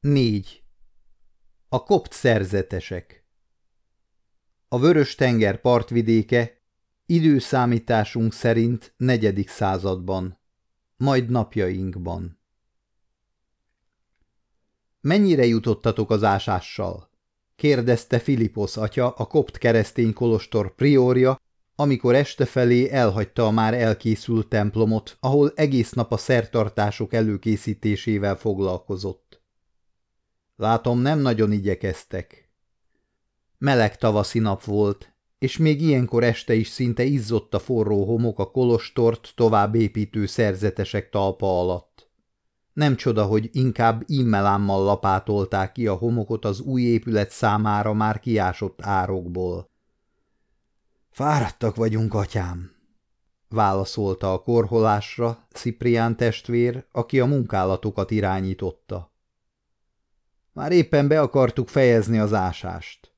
4. A kopt szerzetesek A Vörös-tenger partvidéke időszámításunk szerint negyedik században, majd napjainkban. Mennyire jutottatok az ásással? kérdezte Filipos atya, a kopt keresztény kolostor priorja, amikor este felé elhagyta a már elkészült templomot, ahol egész nap a szertartások előkészítésével foglalkozott. Látom, nem nagyon igyekeztek. Meleg tavaszi nap volt, és még ilyenkor este is szinte izzott a forró homok a kolostort tovább építő szerzetesek talpa alatt. Nem csoda, hogy inkább immelámmal lapátolták ki a homokot az új épület számára már kiásott árokból. Fáradtak vagyunk, atyám, válaszolta a korholásra Ciprián testvér, aki a munkálatokat irányította. Már éppen be akartuk fejezni az ásást.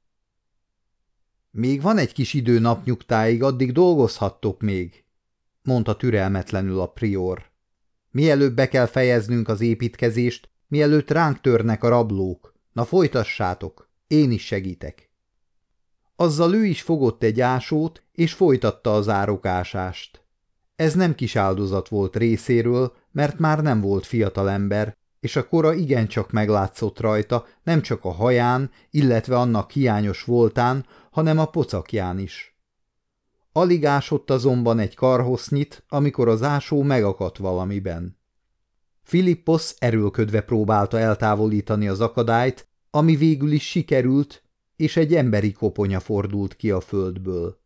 Még van egy kis idő napnyugtáig, addig dolgozhattok még, mondta türelmetlenül a prior. Mielőbb be kell fejeznünk az építkezést, mielőtt ránk törnek a rablók. Na folytassátok, én is segítek. Azzal ő is fogott egy ásót, és folytatta az árokásást. Ez nem kis áldozat volt részéről, mert már nem volt fiatalember, és a kora igencsak meglátszott rajta, nem csak a haján, illetve annak hiányos voltán, hanem a pocakján is. Alig ásott azonban egy karhosznyit, amikor az ásó megakadt valamiben. Filippos erőlködve próbálta eltávolítani az akadályt, ami végül is sikerült, és egy emberi koponya fordult ki a földből.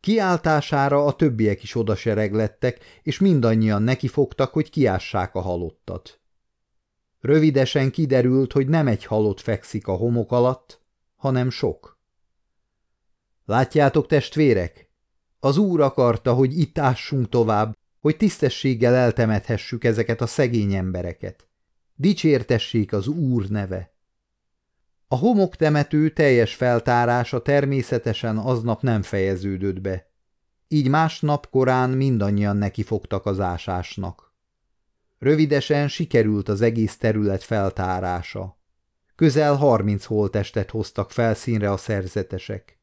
Kiáltására a többiek is odasereglettek, és mindannyian nekifogtak, hogy kiássák a halottat. Rövidesen kiderült, hogy nem egy halott fekszik a homok alatt, hanem sok. Látjátok, testvérek? Az úr akarta, hogy itt ássunk tovább, hogy tisztességgel eltemethessük ezeket a szegény embereket. Dicsértessék az úr neve. A homoktemető teljes feltárása természetesen aznap nem fejeződött be. Így másnap korán mindannyian nekifogtak az ásásnak. Rövidesen sikerült az egész terület feltárása. Közel harminc holtestet hoztak felszínre a szerzetesek.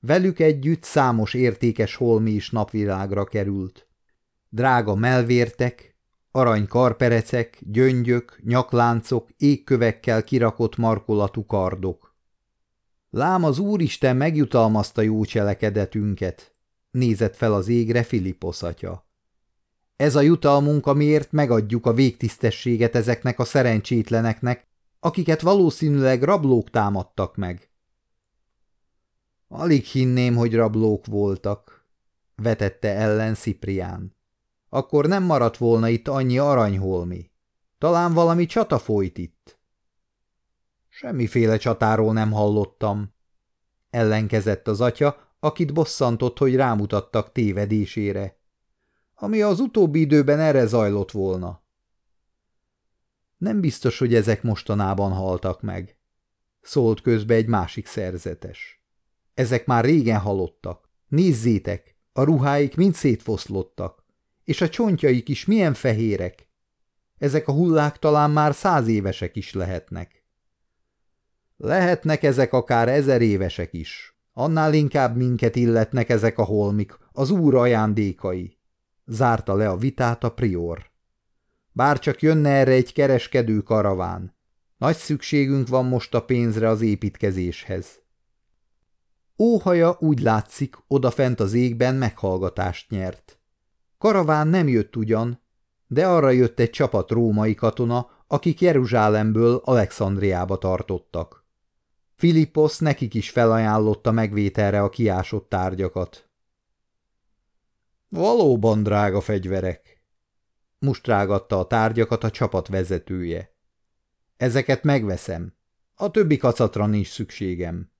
Velük együtt számos értékes holmi is napvilágra került. Drága melvértek, arany karperecek, gyöngyök, nyakláncok, égkövekkel kirakott markolatú kardok. Lám az Úristen megjutalmazta jó cselekedetünket, nézett fel az égre Filippos atya. Ez a jutalmunk, amiért megadjuk a végtisztességet ezeknek a szerencsétleneknek, akiket valószínűleg rablók támadtak meg. Alig hinném, hogy rablók voltak, vetette ellen Ciprián akkor nem maradt volna itt annyi aranyholmi. Talán valami csata folyt itt. Semmiféle csatáról nem hallottam. Ellenkezett az atya, akit bosszantott, hogy rámutattak tévedésére. Ami az utóbbi időben erre zajlott volna. Nem biztos, hogy ezek mostanában haltak meg. Szólt közbe egy másik szerzetes. Ezek már régen halottak. Nézzétek, a ruháik mind szétfoszlottak és a csontjaik is milyen fehérek. Ezek a hullák talán már száz évesek is lehetnek. Lehetnek ezek akár ezer évesek is. Annál inkább minket illetnek ezek a holmik, az úr ajándékai. Zárta le a vitát a prior. Bár csak jönne erre egy kereskedő karaván. Nagy szükségünk van most a pénzre az építkezéshez. Óhaja úgy látszik, odafent az égben meghallgatást nyert. Karaván nem jött ugyan, de arra jött egy csapat római katona, akik Jeruzsálemből Alexandriába tartottak. Filippos nekik is felajánlotta megvételre a kiásott tárgyakat. Valóban drága fegyverek, mustrágatta a tárgyakat a csapat vezetője. Ezeket megveszem. A többi kacatra nincs szükségem.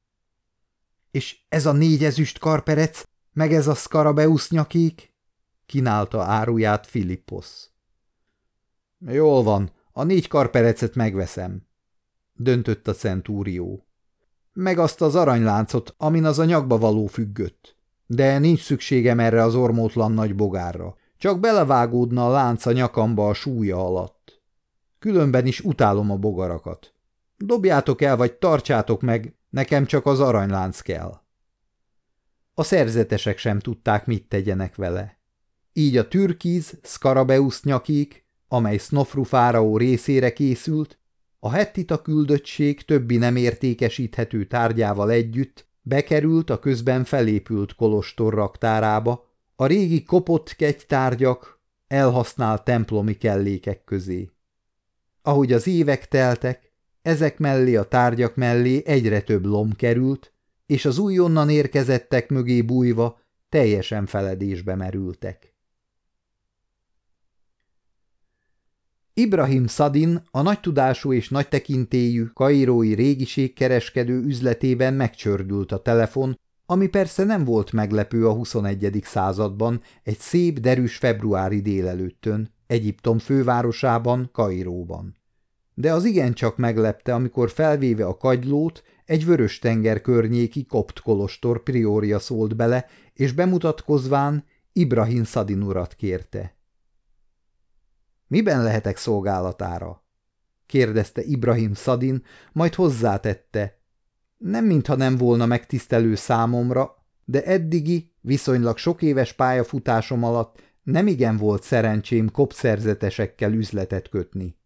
És ez a négy ezüst karperec, meg ez a szkarabeusz nyakék? kínálta áruját Filippos. Jól van, a négy karperecet megveszem, döntött a centúrió. Meg azt az aranyláncot, amin az a nyakba való függött. De nincs szükségem erre az ormótlan nagy bogárra. Csak belevágódna a lánc a nyakamba a súlya alatt. különben is utálom a bogarakat. Dobjátok el, vagy tartsátok meg, nekem csak az aranylánc kell. A szerzetesek sem tudták, mit tegyenek vele. Így a türkiz, Skarabeusz nyakik, amely Snofru fáraó részére készült, a hettita küldöttség többi nem értékesíthető tárgyával együtt bekerült a közben felépült kolostor raktárába, a régi kopott kegytárgyak, elhasznált templomi kellékek közé. Ahogy az évek teltek, ezek mellé a tárgyak mellé egyre több lom került, és az újonnan érkezettek mögé bújva teljesen feledésbe merültek. Ibrahim Sadin a nagy tudású és nagy tekintélyű kairói régiségkereskedő üzletében megcsördült a telefon, ami persze nem volt meglepő a 21. században, egy szép, derűs februári délelőttön, Egyiptom fővárosában, Kairóban. De az igencsak meglepte, amikor felvéve a kagylót, egy vörös tenger környéki kopt kolostor priória szólt bele, és bemutatkozván Ibrahim Szadin urat kérte. Miben lehetek szolgálatára? kérdezte Ibrahim Szadin, majd hozzátette. Nem mintha nem volna megtisztelő számomra, de eddigi, viszonylag sok éves pályafutásom alatt nem igen volt szerencsém kopszerzetesekkel üzletet kötni.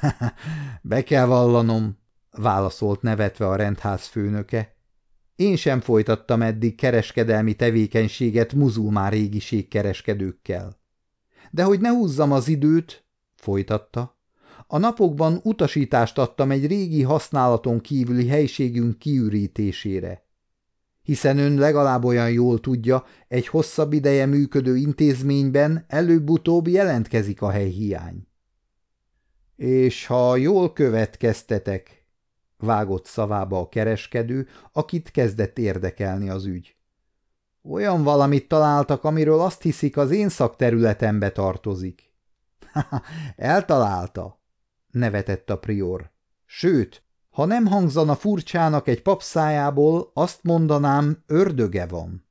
– Be kell vallanom, válaszolt nevetve a rendház főnöke. Én sem folytattam eddig kereskedelmi tevékenységet muzulmán régiségkereskedőkkel. De hogy ne húzzam az időt, folytatta, a napokban utasítást adtam egy régi használaton kívüli helységünk kiürítésére. Hiszen ön legalább olyan jól tudja, egy hosszabb ideje működő intézményben előbb-utóbb jelentkezik a helyhiány. És ha jól következtetek, vágott szavába a kereskedő, akit kezdett érdekelni az ügy. Olyan valamit találtak, amiről azt hiszik az én szakterületembe tartozik. – Eltalálta, nevetett a prior. Sőt, ha nem hangzana furcsának egy papszájából, azt mondanám, ördöge van.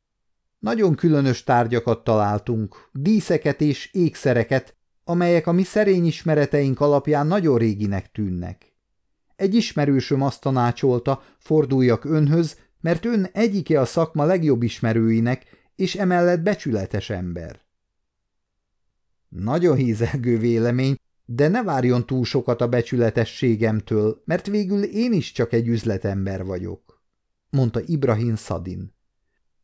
Nagyon különös tárgyakat találtunk, díszeket és ékszereket, amelyek a mi szerény ismereteink alapján nagyon réginek tűnnek. Egy ismerősöm azt tanácsolta, forduljak önhöz, mert ön egyike a szakma legjobb ismerőinek, és emellett becsületes ember. Nagyon hízelgő vélemény, de ne várjon túl sokat a becsületességemtől, mert végül én is csak egy üzletember vagyok, mondta Ibrahim Szadin.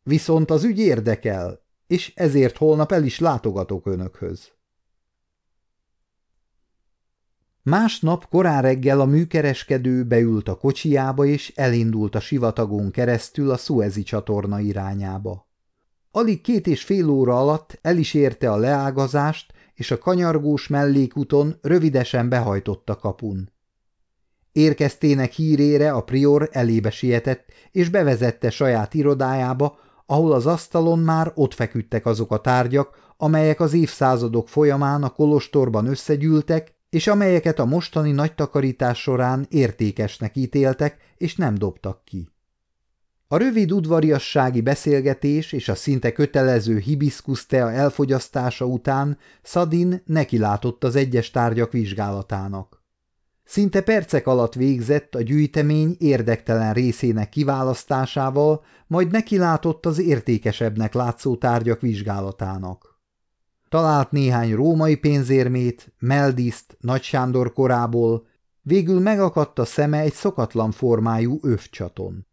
Viszont az ügy érdekel, és ezért holnap el is látogatok önökhöz. Másnap korán reggel a műkereskedő beült a kocsiába, és elindult a sivatagon keresztül a Suezi csatorna irányába. Alig két és fél óra alatt el is érte a leágazást, és a kanyargós mellékúton rövidesen behajtott a kapun. Érkeztének hírére a prior elébe sietett, és bevezette saját irodájába, ahol az asztalon már ott feküdtek azok a tárgyak, amelyek az évszázadok folyamán a kolostorban összegyűltek, és amelyeket a mostani nagy takarítás során értékesnek ítéltek, és nem dobtak ki. A rövid udvariassági beszélgetés és a szinte kötelező hibiszkusztea elfogyasztása után Szadin nekilátott az egyes tárgyak vizsgálatának. Szinte percek alatt végzett a gyűjtemény érdektelen részének kiválasztásával, majd nekilátott az értékesebbnek látszó tárgyak vizsgálatának. Talált néhány római pénzérmét, Meldiszt, Nagy Sándor korából, végül megakadt a szeme egy szokatlan formájú övcsaton.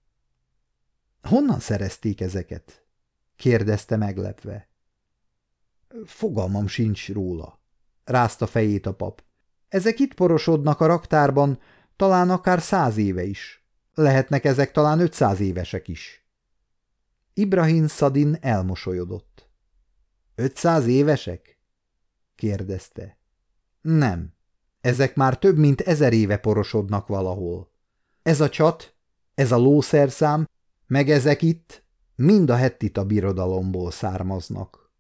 – Honnan szerezték ezeket? – kérdezte meglepve. – Fogalmam sincs róla – rázta fejét a pap. – Ezek itt porosodnak a raktárban, talán akár száz éve is. Lehetnek ezek talán ötszáz évesek is. Ibrahim Szadin elmosolyodott. Ötszáz évesek? kérdezte. Nem, ezek már több mint ezer éve porosodnak valahol. Ez a csat, ez a lószerszám, meg ezek itt mind a hettita birodalomból származnak.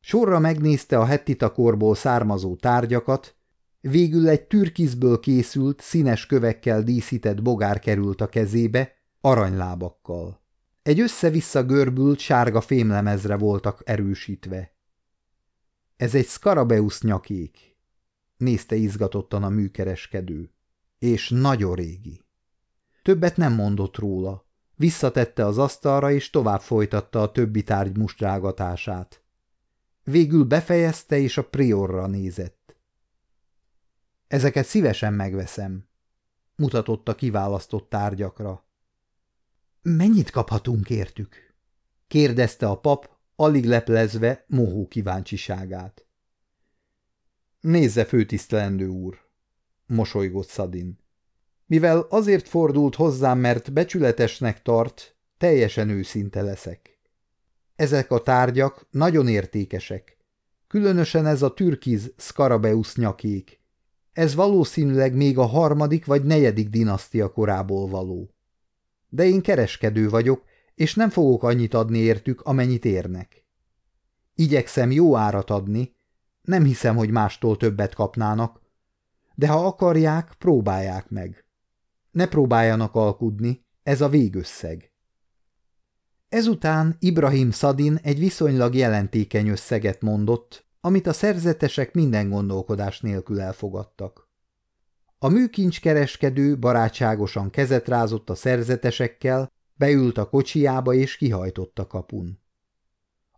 Sorra megnézte a hettita korból származó tárgyakat, végül egy türkizből készült, színes kövekkel díszített bogár került a kezébe, aranylábakkal. Egy össze-vissza görbült sárga fémlemezre voltak erősítve. Ez egy Skarabeusz nyakék, nézte izgatottan a műkereskedő. És nagyon régi. Többet nem mondott róla. Visszatette az asztalra, és tovább folytatta a többi tárgy mustrágatását. Végül befejezte, és a priorra nézett. Ezeket szívesen megveszem, mutatott a kiválasztott tárgyakra. Mennyit kaphatunk értük? kérdezte a pap, alig leplezve mohó kíváncsiságát. Nézze, főtisztelendő úr, mosolygott Szadin. Mivel azért fordult hozzám, mert becsületesnek tart, teljesen őszinte leszek. Ezek a tárgyak nagyon értékesek. Különösen ez a türkiz Scarabeus nyakék. Ez valószínűleg még a harmadik vagy negyedik dinasztia korából való. De én kereskedő vagyok, és nem fogok annyit adni értük, amennyit érnek. Igyekszem jó árat adni, nem hiszem, hogy mástól többet kapnának, de ha akarják, próbálják meg. Ne próbáljanak alkudni, ez a végösszeg. Ezután Ibrahim Szadin egy viszonylag jelentékeny összeget mondott, amit a szerzetesek minden gondolkodás nélkül elfogadtak. A műkincskereskedő barátságosan kezet rázott a szerzetesekkel, beült a kocsiába és kihajtott a kapun.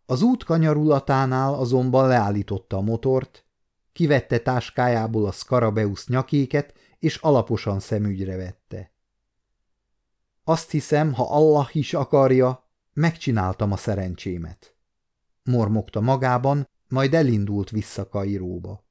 Az út kanyarulatánál azonban leállította a motort, kivette táskájából a Scarabeus nyakéket, és alaposan szemügyre vette. Azt hiszem, ha Allah is akarja, megcsináltam a szerencsémet. Mormogta magában, majd elindult vissza Kairóba.